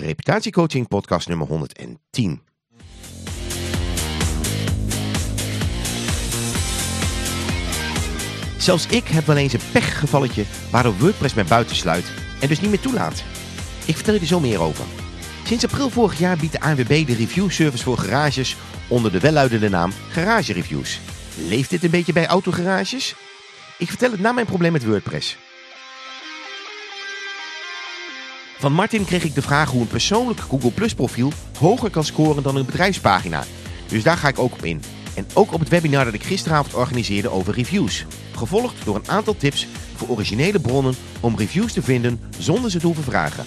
Reputatiecoaching podcast nummer 110. Zelfs ik heb wel eens een pechgevalletje waardoor WordPress mij buitensluit en dus niet meer toelaat. Ik vertel je er zo meer over. Sinds april vorig jaar biedt de ANWB de review service voor garages onder de welluidende naam Garage Reviews. Leeft dit een beetje bij autogarages? Ik vertel het na mijn probleem met WordPress. Van Martin kreeg ik de vraag hoe een persoonlijk Google Plus profiel hoger kan scoren dan een bedrijfspagina. Dus daar ga ik ook op in. En ook op het webinar dat ik gisteravond organiseerde over reviews. Gevolgd door een aantal tips voor originele bronnen om reviews te vinden zonder ze te hoeven vragen.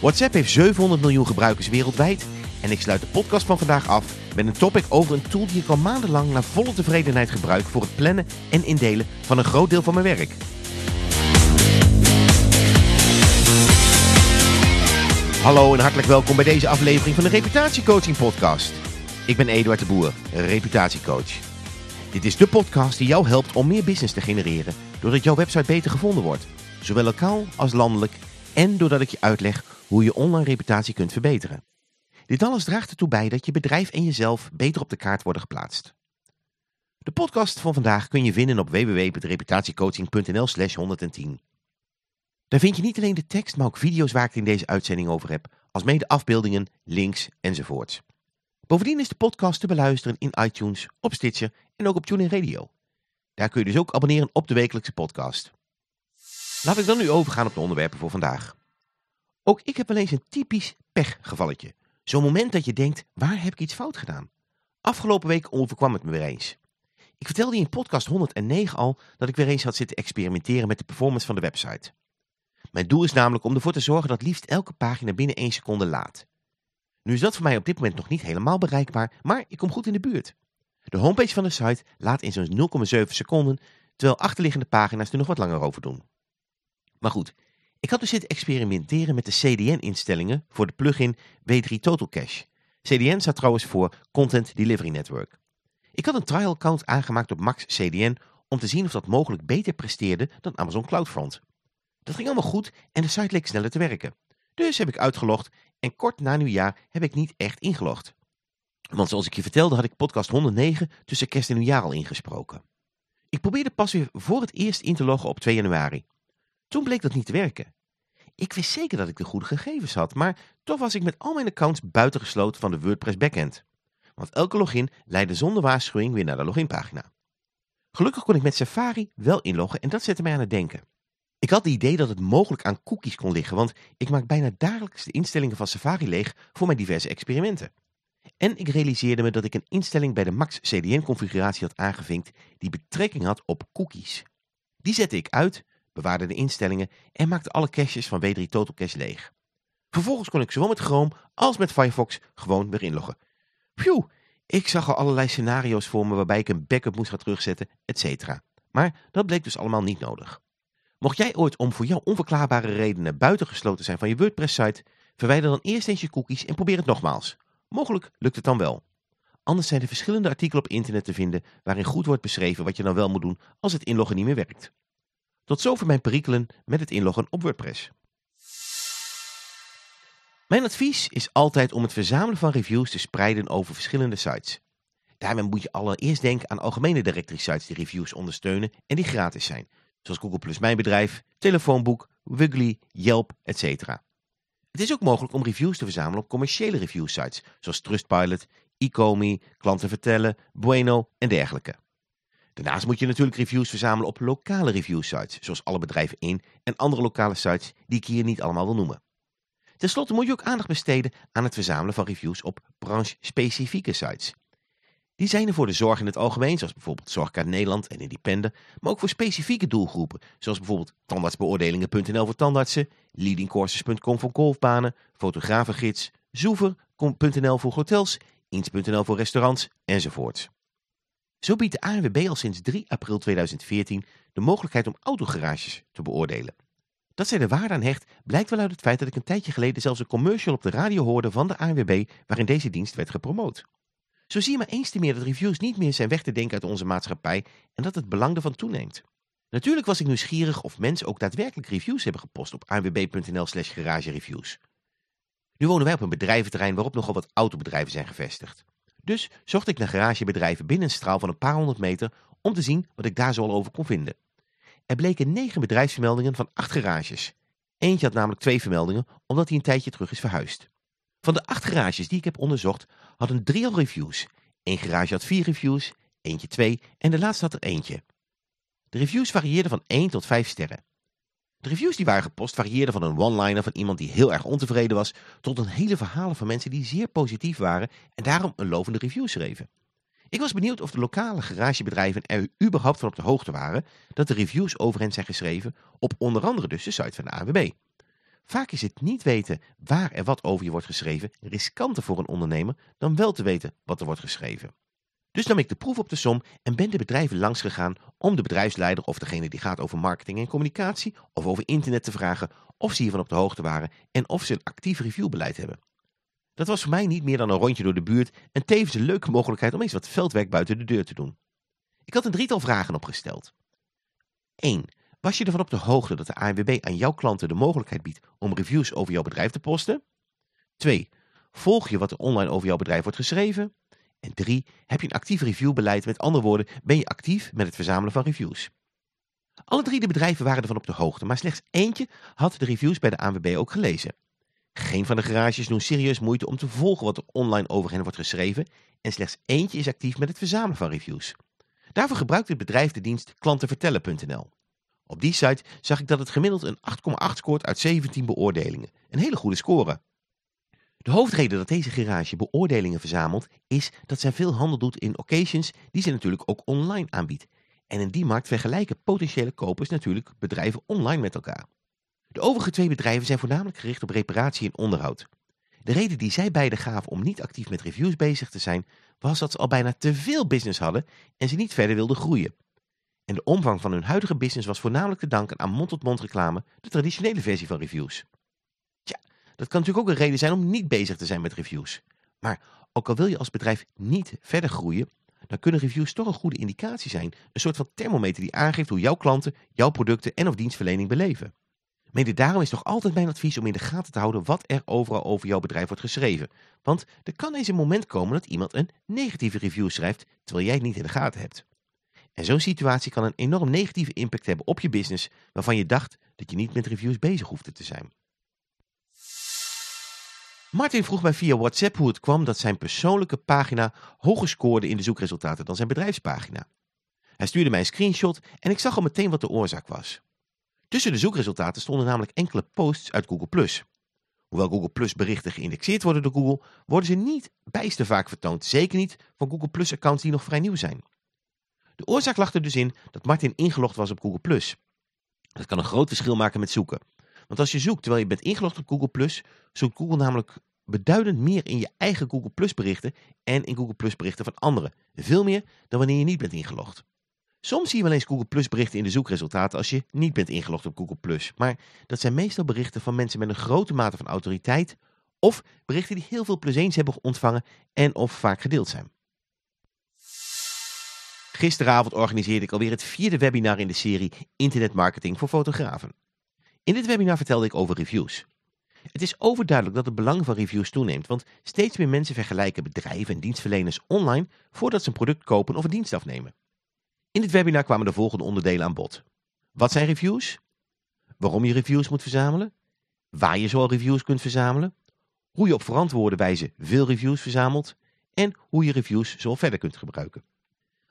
WhatsApp heeft 700 miljoen gebruikers wereldwijd en ik sluit de podcast van vandaag af met een topic over een tool die ik al maandenlang naar volle tevredenheid gebruik voor het plannen en indelen van een groot deel van mijn werk. Hallo en hartelijk welkom bij deze aflevering van de Reputatiecoaching Podcast. Ik ben Eduard de Boer, reputatiecoach. Dit is de podcast die jou helpt om meer business te genereren doordat jouw website beter gevonden wordt, zowel lokaal als landelijk en doordat ik je uitleg hoe je online reputatie kunt verbeteren. Dit alles draagt ertoe bij dat je bedrijf en jezelf beter op de kaart worden geplaatst. De podcast van vandaag kun je vinden op www.reputatiecoaching.nl slash 110. Daar vind je niet alleen de tekst, maar ook video's waar ik het in deze uitzending over heb, als mede afbeeldingen, links enzovoorts. Bovendien is de podcast te beluisteren in iTunes, op Stitcher en ook op TuneIn Radio. Daar kun je dus ook abonneren op de wekelijkse podcast. Laat ik dan nu overgaan op de onderwerpen voor vandaag. Ook ik heb wel eens een typisch pechgevalletje. Zo'n moment dat je denkt, waar heb ik iets fout gedaan? Afgelopen week overkwam het me weer eens. Ik vertelde in podcast 109 al dat ik weer eens had zitten experimenteren met de performance van de website. Mijn doel is namelijk om ervoor te zorgen dat liefst elke pagina binnen 1 seconde laat. Nu is dat voor mij op dit moment nog niet helemaal bereikbaar, maar ik kom goed in de buurt. De homepage van de site laat in zo'n 0,7 seconden, terwijl achterliggende pagina's er nog wat langer over doen. Maar goed, ik had dus zitten experimenteren met de CDN-instellingen voor de plugin W3 Total Cache. CDN staat trouwens voor Content Delivery Network. Ik had een trial account aangemaakt op Max CDN om te zien of dat mogelijk beter presteerde dan Amazon CloudFront. Dat ging allemaal goed en de site leek sneller te werken. Dus heb ik uitgelogd en kort na nieuwjaar heb ik niet echt ingelogd. Want zoals ik je vertelde had ik podcast 109 tussen kerst en nieuwjaar al ingesproken. Ik probeerde pas weer voor het eerst in te loggen op 2 januari. Toen bleek dat niet te werken. Ik wist zeker dat ik de goede gegevens had, maar toch was ik met al mijn accounts buitengesloten van de WordPress backend. Want elke login leidde zonder waarschuwing weer naar de loginpagina. Gelukkig kon ik met Safari wel inloggen en dat zette mij aan het denken. Ik had het idee dat het mogelijk aan cookies kon liggen, want ik maak bijna dagelijks de instellingen van Safari leeg voor mijn diverse experimenten. En ik realiseerde me dat ik een instelling bij de Max CDN configuratie had aangevinkt die betrekking had op cookies. Die zette ik uit, bewaarde de instellingen en maakte alle caches van W3 Total Cache leeg. Vervolgens kon ik zowel met Chrome als met Firefox gewoon weer inloggen. Phew, ik zag al allerlei scenario's voor me waarbij ik een backup moest gaan terugzetten, etc. Maar dat bleek dus allemaal niet nodig. Mocht jij ooit om voor jou onverklaarbare redenen buitengesloten zijn van je WordPress-site, verwijder dan eerst eens je cookies en probeer het nogmaals. Mogelijk lukt het dan wel. Anders zijn er verschillende artikelen op internet te vinden waarin goed wordt beschreven wat je dan wel moet doen als het inloggen niet meer werkt. Tot zover mijn perikelen met het inloggen op WordPress. Mijn advies is altijd om het verzamelen van reviews te spreiden over verschillende sites. Daarmee moet je allereerst denken aan algemene directory sites die reviews ondersteunen en die gratis zijn, zoals Google Plus Mijn Bedrijf, Telefoonboek, Wiggly, Yelp, etc. Het is ook mogelijk om reviews te verzamelen op commerciële review sites, zoals Trustpilot, Ecomi, Klanten Vertellen, Bueno en dergelijke. Daarnaast moet je natuurlijk reviews verzamelen op lokale review sites, zoals Alle Bedrijven 1 en andere lokale sites die ik hier niet allemaal wil noemen. Ten slotte moet je ook aandacht besteden aan het verzamelen van reviews op branche-specifieke sites. Die zijn er voor de zorg in het algemeen, zoals bijvoorbeeld Zorgkaart Nederland en Independer, maar ook voor specifieke doelgroepen, zoals bijvoorbeeld tandartsbeoordelingen.nl voor tandartsen, leadingcourses.com voor golfbanen, fotografengids, zoever.nl voor hotels, ins.nl voor restaurants enzovoort. Zo biedt de ANWB al sinds 3 april 2014 de mogelijkheid om autogarages te beoordelen. Dat zij de waarde aan hecht blijkt wel uit het feit dat ik een tijdje geleden zelfs een commercial op de radio hoorde van de ANWB waarin deze dienst werd gepromoot. Zo zie je maar eens te meer dat reviews niet meer zijn weg te denken uit onze maatschappij en dat het belang ervan toeneemt. Natuurlijk was ik nieuwsgierig of mensen ook daadwerkelijk reviews hebben gepost op anwb.nl slash garagereviews. Nu wonen wij op een bedrijventerrein waarop nogal wat autobedrijven zijn gevestigd. Dus zocht ik naar garagebedrijven binnen een straal van een paar honderd meter om te zien wat ik daar zo al over kon vinden. Er bleken negen bedrijfsvermeldingen van acht garages. Eentje had namelijk twee vermeldingen omdat hij een tijdje terug is verhuisd. Van de acht garages die ik heb onderzocht hadden drie al reviews. Eén garage had vier reviews, eentje twee en de laatste had er eentje. De reviews varieerden van 1 tot 5 sterren. De reviews die waren gepost varieerden van een one-liner van iemand die heel erg ontevreden was, tot een hele verhalen van mensen die zeer positief waren en daarom een lovende review schreven. Ik was benieuwd of de lokale garagebedrijven er überhaupt van op de hoogte waren dat de reviews over hen zijn geschreven op onder andere dus de site van de AWB. Vaak is het niet weten waar en wat over je wordt geschreven riskanter voor een ondernemer dan wel te weten wat er wordt geschreven. Dus nam ik de proef op de som en ben de bedrijven langs gegaan om de bedrijfsleider of degene die gaat over marketing en communicatie of over internet te vragen of ze hiervan op de hoogte waren en of ze een actief reviewbeleid hebben. Dat was voor mij niet meer dan een rondje door de buurt en tevens een leuke mogelijkheid om eens wat veldwerk buiten de deur te doen. Ik had een drietal vragen opgesteld. 1. Was je ervan op de hoogte dat de ANWB aan jouw klanten de mogelijkheid biedt om reviews over jouw bedrijf te posten? 2. Volg je wat er online over jouw bedrijf wordt geschreven? En 3. Heb je een actief reviewbeleid? Met andere woorden, ben je actief met het verzamelen van reviews? Alle drie de bedrijven waren ervan op de hoogte, maar slechts eentje had de reviews bij de ANWB ook gelezen. Geen van de garages doen serieus moeite om te volgen wat er online over hen wordt geschreven en slechts eentje is actief met het verzamelen van reviews. Daarvoor gebruikt het bedrijf de dienst klantenvertellen.nl. Op die site zag ik dat het gemiddeld een 8,8 scoort uit 17 beoordelingen. Een hele goede score. De hoofdreden dat deze garage beoordelingen verzamelt is dat zij veel handel doet in occasions die ze natuurlijk ook online aanbiedt. En in die markt vergelijken potentiële kopers natuurlijk bedrijven online met elkaar. De overige twee bedrijven zijn voornamelijk gericht op reparatie en onderhoud. De reden die zij beide gaven om niet actief met reviews bezig te zijn, was dat ze al bijna te veel business hadden en ze niet verder wilden groeien. En de omvang van hun huidige business was voornamelijk te danken aan mond-tot-mond reclame, de traditionele versie van reviews. Tja, dat kan natuurlijk ook een reden zijn om niet bezig te zijn met reviews. Maar ook al wil je als bedrijf niet verder groeien, dan kunnen reviews toch een goede indicatie zijn. Een soort van thermometer die aangeeft hoe jouw klanten jouw producten en of dienstverlening beleven. Mede daarom is toch altijd mijn advies om in de gaten te houden wat er overal over jouw bedrijf wordt geschreven. Want er kan eens een moment komen dat iemand een negatieve review schrijft terwijl jij het niet in de gaten hebt. En zo'n situatie kan een enorm negatieve impact hebben op je business waarvan je dacht dat je niet met reviews bezig hoefde te zijn. Martin vroeg mij via WhatsApp hoe het kwam dat zijn persoonlijke pagina hoger scoorde in de zoekresultaten dan zijn bedrijfspagina. Hij stuurde mij een screenshot en ik zag al meteen wat de oorzaak was. Tussen de zoekresultaten stonden namelijk enkele posts uit Google+. Hoewel Google berichten geïndexeerd worden door Google, worden ze niet bijster vaak vertoond. Zeker niet van Google accounts die nog vrij nieuw zijn. De oorzaak lag er dus in dat Martin ingelogd was op Google+. Dat kan een groot verschil maken met zoeken. Want als je zoekt terwijl je bent ingelogd op Google+, zoekt Google namelijk beduidend meer in je eigen Google berichten en in Google berichten van anderen. Veel meer dan wanneer je niet bent ingelogd. Soms zie je wel eens Google Plus berichten in de zoekresultaten als je niet bent ingelogd op Google Plus. Maar dat zijn meestal berichten van mensen met een grote mate van autoriteit of berichten die heel veel plus eens hebben ontvangen en of vaak gedeeld zijn. Gisteravond organiseerde ik alweer het vierde webinar in de serie Internetmarketing voor fotografen. In dit webinar vertelde ik over reviews. Het is overduidelijk dat het belang van reviews toeneemt, want steeds meer mensen vergelijken bedrijven en dienstverleners online voordat ze een product kopen of een dienst afnemen. In dit webinar kwamen de volgende onderdelen aan bod. Wat zijn reviews? Waarom je reviews moet verzamelen? Waar je zoal reviews kunt verzamelen? Hoe je op verantwoorde wijze veel reviews verzamelt? En hoe je reviews zo verder kunt gebruiken.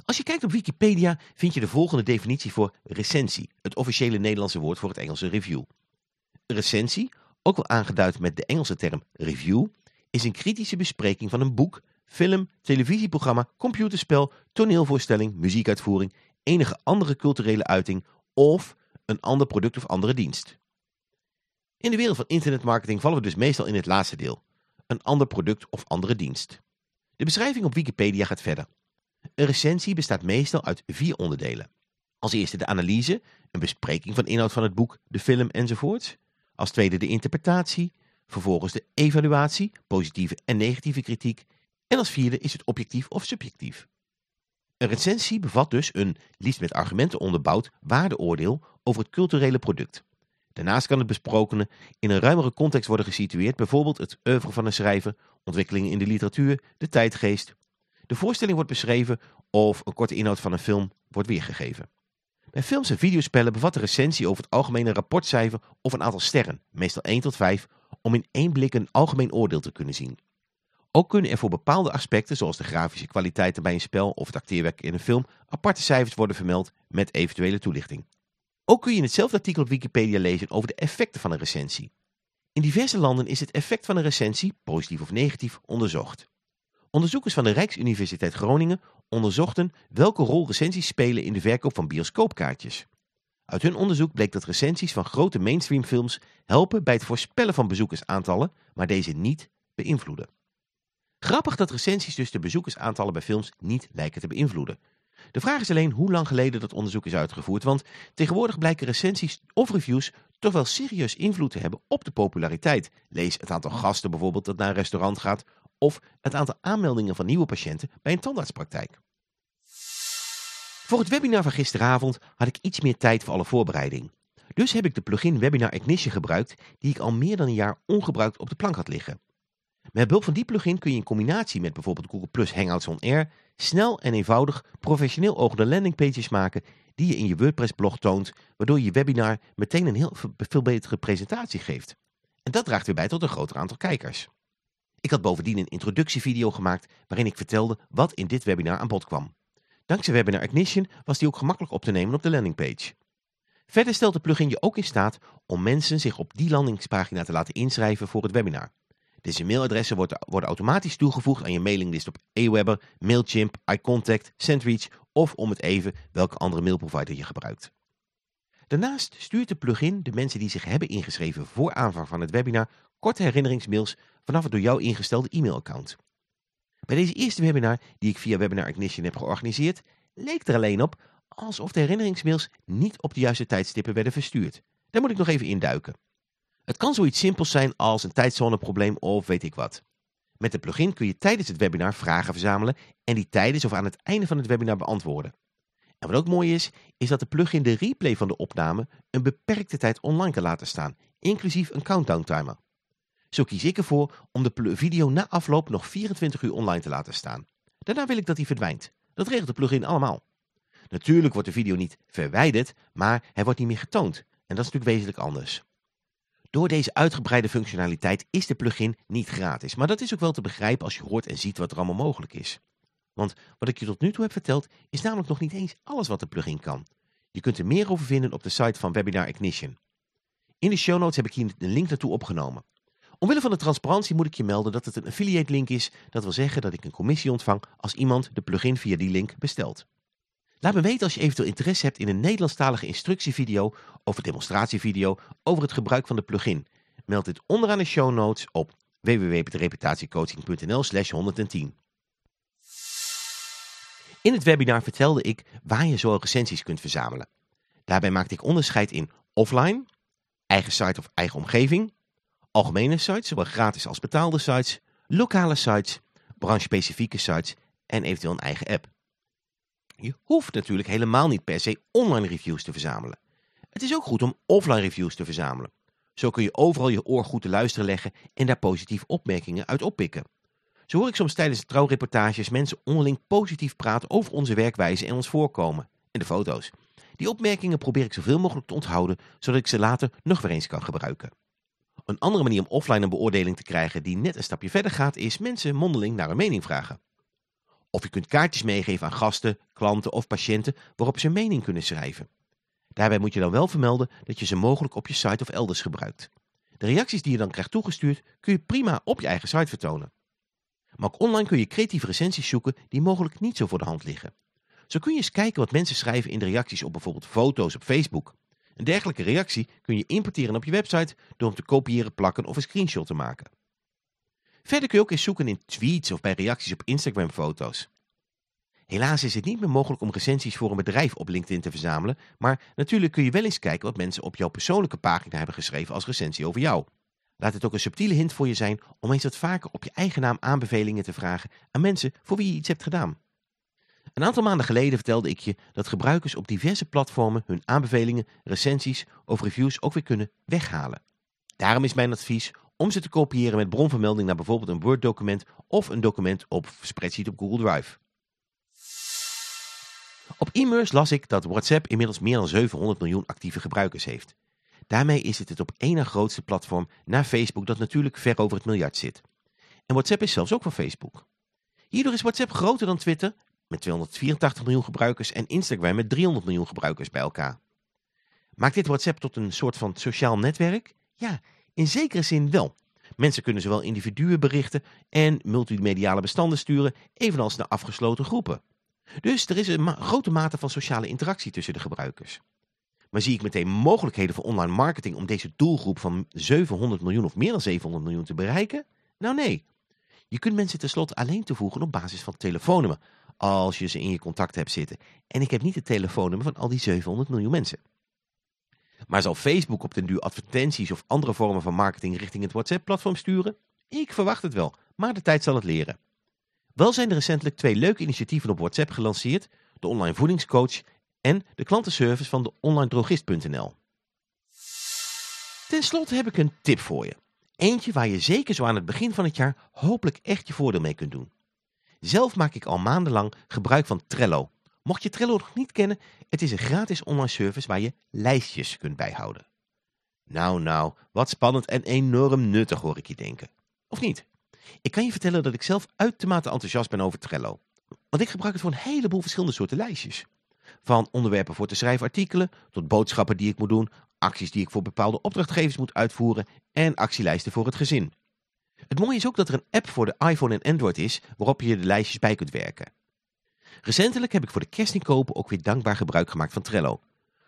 Als je kijkt op Wikipedia vind je de volgende definitie voor recensie, het officiële Nederlandse woord voor het Engelse review. Recensie, ook wel aangeduid met de Engelse term review, is een kritische bespreking van een boek, film, televisieprogramma, computerspel, toneelvoorstelling, muziekuitvoering, enige andere culturele uiting of een ander product of andere dienst. In de wereld van internetmarketing vallen we dus meestal in het laatste deel. Een ander product of andere dienst. De beschrijving op Wikipedia gaat verder. Een recensie bestaat meestal uit vier onderdelen. Als eerste de analyse, een bespreking van inhoud van het boek, de film enzovoort. Als tweede de interpretatie, vervolgens de evaluatie, positieve en negatieve kritiek en als vierde is het objectief of subjectief. Een recensie bevat dus een, liefst met argumenten onderbouwd, waardeoordeel over het culturele product. Daarnaast kan het besprokene in een ruimere context worden gesitueerd, bijvoorbeeld het oeuvre van een schrijver, ontwikkelingen in de literatuur, de tijdgeest. De voorstelling wordt beschreven of een korte inhoud van een film wordt weergegeven. Bij films en videospellen bevat de recensie over het algemene rapportcijfer of een aantal sterren, meestal 1 tot 5, om in één blik een algemeen oordeel te kunnen zien. Ook kunnen er voor bepaalde aspecten, zoals de grafische kwaliteiten bij een spel of het acteerwerk in een film, aparte cijfers worden vermeld met eventuele toelichting. Ook kun je in hetzelfde artikel op Wikipedia lezen over de effecten van een recensie. In diverse landen is het effect van een recensie, positief of negatief, onderzocht. Onderzoekers van de Rijksuniversiteit Groningen onderzochten welke rol recensies spelen in de verkoop van bioscoopkaartjes. Uit hun onderzoek bleek dat recensies van grote mainstreamfilms helpen bij het voorspellen van bezoekersaantallen, maar deze niet beïnvloeden. Grappig dat recensies dus de bezoekersaantallen bij films niet lijken te beïnvloeden. De vraag is alleen hoe lang geleden dat onderzoek is uitgevoerd, want tegenwoordig blijken recensies of reviews toch wel serieus invloed te hebben op de populariteit. Lees het aantal gasten bijvoorbeeld dat naar een restaurant gaat of het aantal aanmeldingen van nieuwe patiënten bij een tandartspraktijk. Voor het webinar van gisteravond had ik iets meer tijd voor alle voorbereiding. Dus heb ik de plugin Webinar Ignition gebruikt die ik al meer dan een jaar ongebruikt op de plank had liggen. Met behulp van die plugin kun je in combinatie met bijvoorbeeld Google Plus Hangouts on Air snel en eenvoudig professioneel ogende landingpages maken die je in je WordPress blog toont, waardoor je webinar meteen een heel veel betere presentatie geeft. En dat draagt weer bij tot een groter aantal kijkers. Ik had bovendien een introductievideo gemaakt waarin ik vertelde wat in dit webinar aan bod kwam. Dankzij Webinar Ignition was die ook gemakkelijk op te nemen op de landingpage. Verder stelt de plugin je ook in staat om mensen zich op die landingspagina te laten inschrijven voor het webinar. Deze mailadressen worden, automatisch toegevoegd aan je mailinglist op Aweber, Mailchimp, iContact, Sendreach of om het even welke andere mailprovider je gebruikt. Daarnaast stuurt de plugin de mensen die zich hebben ingeschreven voor aanvang van het webinar korte herinneringsmails vanaf het door jou ingestelde e-mailaccount. Bij deze eerste webinar die ik via Webinar Ignition heb georganiseerd, leek er alleen op alsof de herinneringsmails niet op de juiste tijdstippen werden verstuurd. Daar moet ik nog even induiken. Het kan zoiets simpels zijn als een tijdzoneprobleem of weet ik wat. Met de plugin kun je tijdens het webinar vragen verzamelen en die tijdens of aan het einde van het webinar beantwoorden. En wat ook mooi is, is dat de plugin de replay van de opname een beperkte tijd online kan laten staan, inclusief een countdown timer. Zo kies ik ervoor om de video na afloop nog 24 uur online te laten staan. Daarna wil ik dat hij verdwijnt. Dat regelt de plugin allemaal. Natuurlijk wordt de video niet verwijderd, maar hij wordt niet meer getoond. En dat is natuurlijk wezenlijk anders. Door deze uitgebreide functionaliteit is de plugin niet gratis. Maar dat is ook wel te begrijpen als je hoort en ziet wat er allemaal mogelijk is. Want wat ik je tot nu toe heb verteld is namelijk nog niet eens alles wat de plugin kan. Je kunt er meer over vinden op de site van Webinar Ignition. In de show notes heb ik hier een link naartoe opgenomen. Omwille van de transparantie moet ik je melden dat het een affiliate link is. Dat wil zeggen dat ik een commissie ontvang als iemand de plugin via die link bestelt. Laat me weten als je eventueel interesse hebt in een Nederlandstalige instructievideo of een demonstratievideo over het gebruik van de plugin. Meld dit onderaan de show notes op www.reputatiecoaching.nl slash 110. In het webinar vertelde ik waar je zo recensies kunt verzamelen. Daarbij maakte ik onderscheid in offline, eigen site of eigen omgeving, algemene sites, zowel gratis als betaalde sites, lokale sites, branchespecifieke sites en eventueel een eigen app. Je hoeft natuurlijk helemaal niet per se online reviews te verzamelen. Het is ook goed om offline reviews te verzamelen. Zo kun je overal je oor goed te luisteren leggen en daar positieve opmerkingen uit oppikken. Zo hoor ik soms tijdens de trouwreportages mensen onderling positief praten over onze werkwijze en ons voorkomen. En de foto's. Die opmerkingen probeer ik zoveel mogelijk te onthouden, zodat ik ze later nog weer eens kan gebruiken. Een andere manier om offline een beoordeling te krijgen die net een stapje verder gaat, is mensen mondeling naar een mening vragen. Of je kunt kaartjes meegeven aan gasten, klanten of patiënten waarop ze mening kunnen schrijven. Daarbij moet je dan wel vermelden dat je ze mogelijk op je site of elders gebruikt. De reacties die je dan krijgt toegestuurd kun je prima op je eigen site vertonen. Maar ook online kun je creatieve recensies zoeken die mogelijk niet zo voor de hand liggen. Zo kun je eens kijken wat mensen schrijven in de reacties op bijvoorbeeld foto's op Facebook. Een dergelijke reactie kun je importeren op je website door hem te kopiëren, plakken of een screenshot te maken. Verder kun je ook eens zoeken in tweets of bij reacties op Instagram foto's. Helaas is het niet meer mogelijk om recensies voor een bedrijf op LinkedIn te verzamelen, maar natuurlijk kun je wel eens kijken wat mensen op jouw persoonlijke pagina hebben geschreven als recensie over jou. Laat het ook een subtiele hint voor je zijn om eens wat vaker op je eigen naam aanbevelingen te vragen aan mensen voor wie je iets hebt gedaan. Een aantal maanden geleden vertelde ik je dat gebruikers op diverse platformen hun aanbevelingen, recensies of reviews ook weer kunnen weghalen. Daarom is mijn advies om ze te kopiëren met bronvermelding naar bijvoorbeeld een Word document of een document op spreadsheet op Google Drive. Op e-mails las ik dat WhatsApp inmiddels meer dan 700 miljoen actieve gebruikers heeft. Daarmee is het het op één na grootste platform na Facebook dat natuurlijk ver over het miljard zit. En WhatsApp is zelfs ook van Facebook. Hierdoor is WhatsApp groter dan Twitter met 284 miljoen gebruikers en Instagram met 300 miljoen gebruikers bij elkaar. Maakt dit WhatsApp tot een soort van sociaal netwerk? Ja, in zekere zin wel. Mensen kunnen zowel individuen berichten en multimediale bestanden sturen, evenals naar afgesloten groepen. Dus er is een grote mate van sociale interactie tussen de gebruikers. Maar zie ik meteen mogelijkheden voor online marketing om deze doelgroep van 700 miljoen of meer dan 700 miljoen te bereiken? Nou nee. Je kunt mensen tenslotte alleen toevoegen op basis van telefoonnummer, als je ze in je contact hebt zitten. En ik heb niet het telefoonnummer van al die 700 miljoen mensen. Maar zal Facebook op den duur advertenties of andere vormen van marketing richting het WhatsApp-platform sturen? Ik verwacht het wel, maar de tijd zal het leren. Wel zijn er recentelijk twee leuke initiatieven op WhatsApp gelanceerd, de online voedingscoach en de klantenservice van de onlinedrogist.nl. Ten slotte heb ik een tip voor je. Eentje waar je zeker zo aan het begin van het jaar hopelijk echt je voordeel mee kunt doen. Zelf maak ik al maandenlang gebruik van Trello. Mocht je Trello nog niet kennen, het is een gratis online service waar je lijstjes kunt bijhouden. Nou nou, wat spannend en enorm nuttig hoor ik je denken. Of niet? Ik kan je vertellen dat ik zelf uitermate enthousiast ben over Trello. Want ik gebruik het voor een heleboel verschillende soorten lijstjes. Van onderwerpen voor te schrijven artikelen, tot boodschappen die ik moet doen, acties die ik voor bepaalde opdrachtgevers moet uitvoeren en actielijsten voor het gezin. Het mooie is ook dat er een app voor de iPhone en Android is waarop je de lijstjes bij kunt werken. Recentelijk heb ik voor de kerstinkopen ook weer dankbaar gebruik gemaakt van Trello.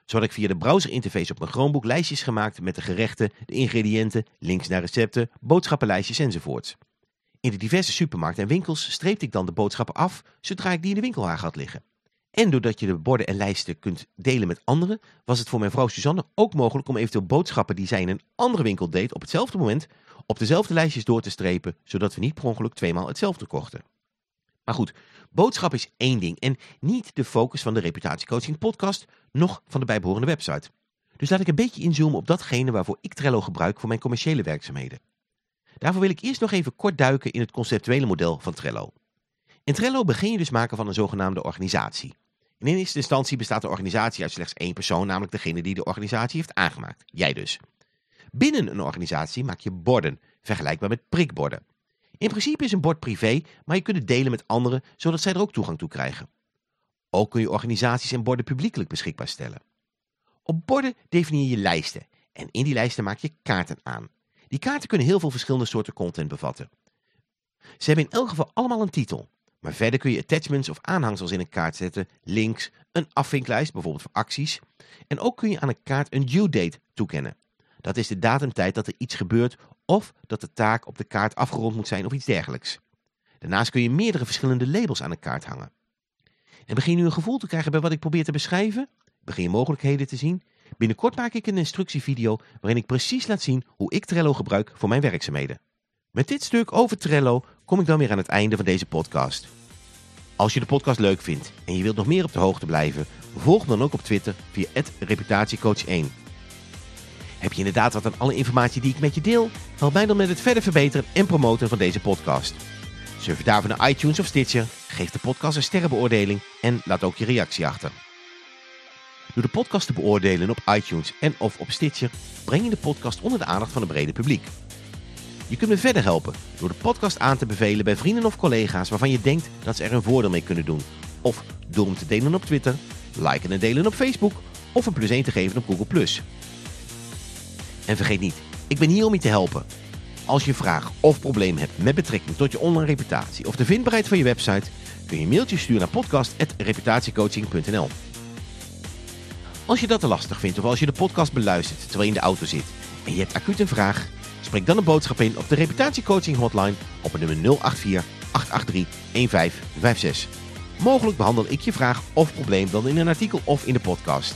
Zo had ik via de browserinterface op mijn Chromebook lijstjes gemaakt met de gerechten, de ingrediënten, links naar recepten, boodschappenlijstjes enzovoorts. In de diverse supermarkten en winkels streepte ik dan de boodschappen af zodra ik die in de winkelhaag had liggen. En doordat je de borden en lijsten kunt delen met anderen, was het voor mijn vrouw Suzanne ook mogelijk om eventueel boodschappen die zij in een andere winkel deed op hetzelfde moment op dezelfde lijstjes door te strepen, zodat we niet per ongeluk tweemaal hetzelfde kochten. Maar goed, boodschap is één ding en niet de focus van de reputatiecoaching podcast, nog van de bijbehorende website. Dus laat ik een beetje inzoomen op datgene waarvoor ik Trello gebruik voor mijn commerciële werkzaamheden. Daarvoor wil ik eerst nog even kort duiken in het conceptuele model van Trello. In Trello begin je dus maken van een zogenaamde organisatie. In eerste instantie bestaat de organisatie uit slechts één persoon, namelijk degene die de organisatie heeft aangemaakt. Jij dus. Binnen een organisatie maak je borden, vergelijkbaar met prikborden. In principe is een bord privé, maar je kunt het delen met anderen, zodat zij er ook toegang toe krijgen. Ook kun je organisaties en borden publiekelijk beschikbaar stellen. Op borden definieer je lijsten en in die lijsten maak je kaarten aan. Die kaarten kunnen heel veel verschillende soorten content bevatten. Ze hebben in elk geval allemaal een titel. Maar verder kun je attachments of aanhangsels in een kaart zetten, links, een afvinklijst, bijvoorbeeld voor acties. En ook kun je aan een kaart een due date toekennen. Dat is de datumtijd dat er iets gebeurt of dat de taak op de kaart afgerond moet zijn of iets dergelijks. Daarnaast kun je meerdere verschillende labels aan een kaart hangen. En begin je nu een gevoel te krijgen bij wat ik probeer te beschrijven? Begin je mogelijkheden te zien? Binnenkort maak ik een instructievideo waarin ik precies laat zien hoe ik Trello gebruik voor mijn werkzaamheden. Met dit stuk over Trello kom ik dan weer aan het einde van deze podcast. Als je de podcast leuk vindt en je wilt nog meer op de hoogte blijven, volg me dan ook op Twitter via reputatiecoach1. Heb je inderdaad wat aan alle informatie die ik met je deel? Help mij dan met het verder verbeteren en promoten van deze podcast. Surf daarvoor naar iTunes of Stitcher, geef de podcast een sterrenbeoordeling en laat ook je reactie achter. Door de podcast te beoordelen op iTunes en of op Stitcher breng je de podcast onder de aandacht van een brede publiek. Je kunt me verder helpen door de podcast aan te bevelen bij vrienden of collega's waarvan je denkt dat ze er een voordeel mee kunnen doen. Of door hem te delen op Twitter, liken en delen op Facebook of een plus 1 te geven op Google+. En vergeet niet, ik ben hier om je te helpen. Als je vraag of probleem hebt met betrekking tot je online reputatie of de vindbaarheid van je website, kun je een mailtje sturen naar podcast.reputatiecoaching.nl. Als je dat te lastig vindt of als je de podcast beluistert terwijl je in de auto zit en je hebt acuut een vraag, spreek dan een boodschap in op de reputatiecoaching hotline op het nummer 084 883 1556. Mogelijk behandel ik je vraag of probleem dan in een artikel of in de podcast.